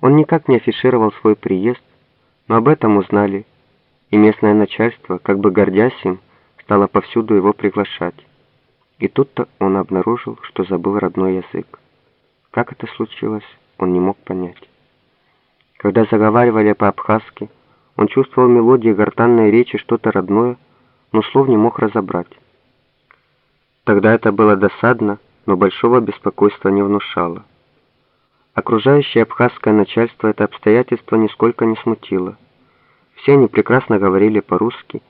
Он никак не афишировал свой приезд, но об этом узнали, и местное начальство, как бы гордясь им, стало повсюду его приглашать. И тут-то он обнаружил, что забыл родной язык. Как это случилось, он не мог понять. Когда заговаривали по-абхазски, он чувствовал мелодии гортанной речи что-то родное, но слов не мог разобрать. Тогда это было досадно, но большого беспокойства не внушало. Окружающее абхазское начальство это обстоятельство нисколько не смутило. Все они прекрасно говорили по-русски,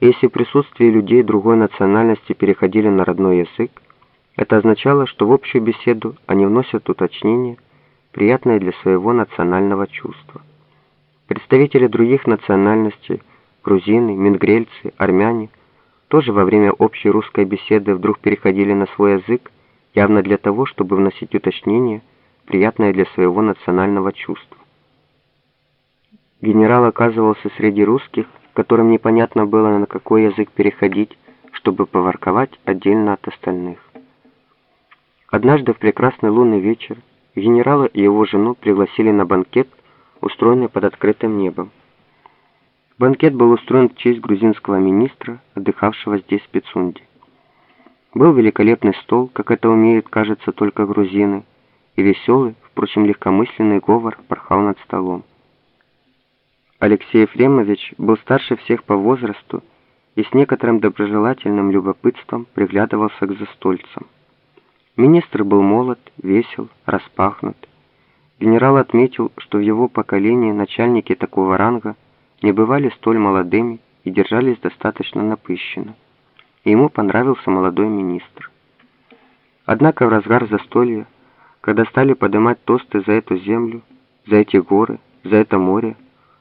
и если в присутствии людей другой национальности переходили на родной язык, это означало, что в общую беседу они вносят уточнения, приятные для своего национального чувства. Представители других национальностей, грузины, мингрельцы, армяне, тоже во время общей русской беседы вдруг переходили на свой язык, явно для того, чтобы вносить уточнения, приятное для своего национального чувства. Генерал оказывался среди русских, которым непонятно было, на какой язык переходить, чтобы поворковать отдельно от остальных. Однажды в прекрасный лунный вечер генерала и его жену пригласили на банкет, устроенный под открытым небом. Банкет был устроен в честь грузинского министра, отдыхавшего здесь в Пицунде. Был великолепный стол, как это умеют, кажется, только грузины, и веселый, впрочем, легкомысленный говор порхал над столом. Алексей Ефремович был старше всех по возрасту и с некоторым доброжелательным любопытством приглядывался к застольцам. Министр был молод, весел, распахнут. Генерал отметил, что в его поколении начальники такого ранга не бывали столь молодыми и держались достаточно напыщенно. И ему понравился молодой министр. Однако в разгар застолья когда стали поднимать тосты за эту землю, за эти горы, за это море,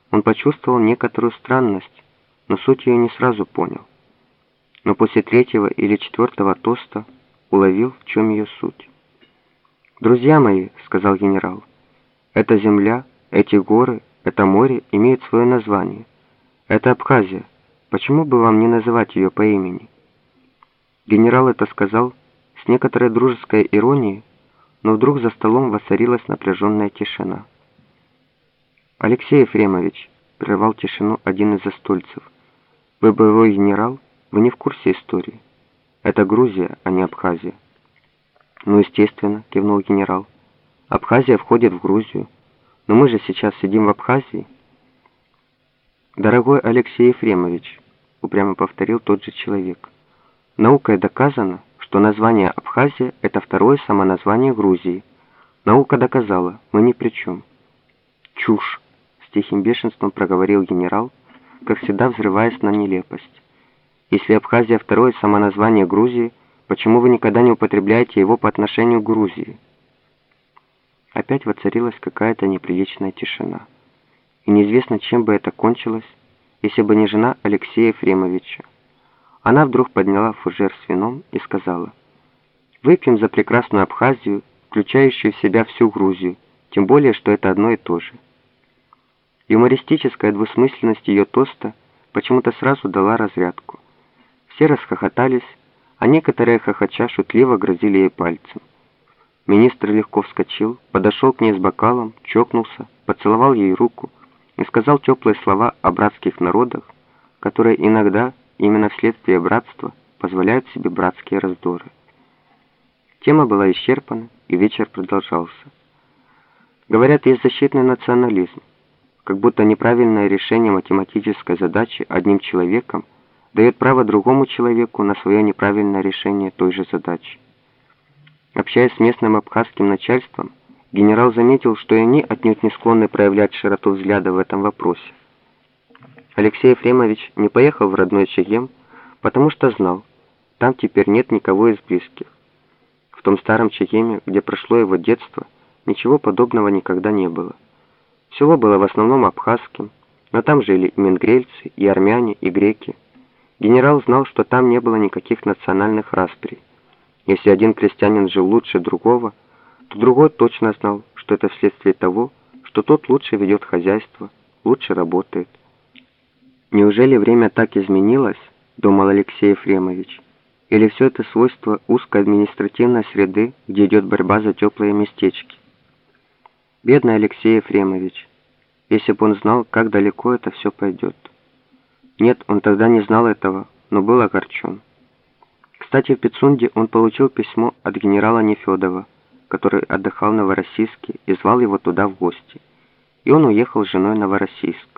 он почувствовал некоторую странность, но суть ее не сразу понял. Но после третьего или четвертого тоста уловил, в чем ее суть. «Друзья мои», — сказал генерал, — «эта земля, эти горы, это море имеют свое название. Это Абхазия. Почему бы вам не называть ее по имени?» Генерал это сказал с некоторой дружеской иронией, но вдруг за столом воцарилась напряженная тишина. «Алексей Ефремович», — прервал тишину один из застольцев, — «вы боевой генерал, вы не в курсе истории. Это Грузия, а не Абхазия». «Ну, естественно», — кивнул генерал. «Абхазия входит в Грузию, но мы же сейчас сидим в Абхазии». «Дорогой Алексей Ефремович», — упрямо повторил тот же человек, — «наукой доказано, что название Абхазия – это второе самоназвание Грузии. Наука доказала, мы ни при чем. Чушь, с тихим бешенством проговорил генерал, как всегда взрываясь на нелепость. Если Абхазия – второе самоназвание Грузии, почему вы никогда не употребляете его по отношению к Грузии? Опять воцарилась какая-то неприличная тишина. И неизвестно, чем бы это кончилось, если бы не жена Алексея Ефремовича. Она вдруг подняла фужер с вином и сказала, «Выпьем за прекрасную Абхазию, включающую в себя всю Грузию, тем более, что это одно и то же». Юмористическая двусмысленность ее тоста почему-то сразу дала разрядку. Все расхохотались, а некоторые хохоча шутливо грозили ей пальцем. Министр легко вскочил, подошел к ней с бокалом, чокнулся, поцеловал ей руку и сказал теплые слова о братских народах, которые иногда именно вследствие братства позволяют себе братские раздоры. Тема была исчерпана, и вечер продолжался. Говорят, есть защитный национализм, как будто неправильное решение математической задачи одним человеком дает право другому человеку на свое неправильное решение той же задачи. Общаясь с местным абхазским начальством, генерал заметил, что и они отнюдь не склонны проявлять широту взгляда в этом вопросе. Алексей Ефремович не поехал в родной Чегем, потому что знал, там теперь нет никого из близких. В том старом Чегеме, где прошло его детство, ничего подобного никогда не было. Село было в основном абхазским, но там жили и менгрельцы, и армяне, и греки. Генерал знал, что там не было никаких национальных расприй. Если один крестьянин жил лучше другого, то другой точно знал, что это вследствие того, что тот лучше ведет хозяйство, лучше работает, Неужели время так изменилось, думал Алексей Ефремович, или все это свойство узкой административной среды, где идет борьба за теплые местечки? Бедный Алексей Ефремович, если бы он знал, как далеко это все пойдет. Нет, он тогда не знал этого, но был огорчен. Кстати, в Пицунде он получил письмо от генерала Нефедова, который отдыхал в Новороссийске и звал его туда в гости. И он уехал с женой в Новороссийск.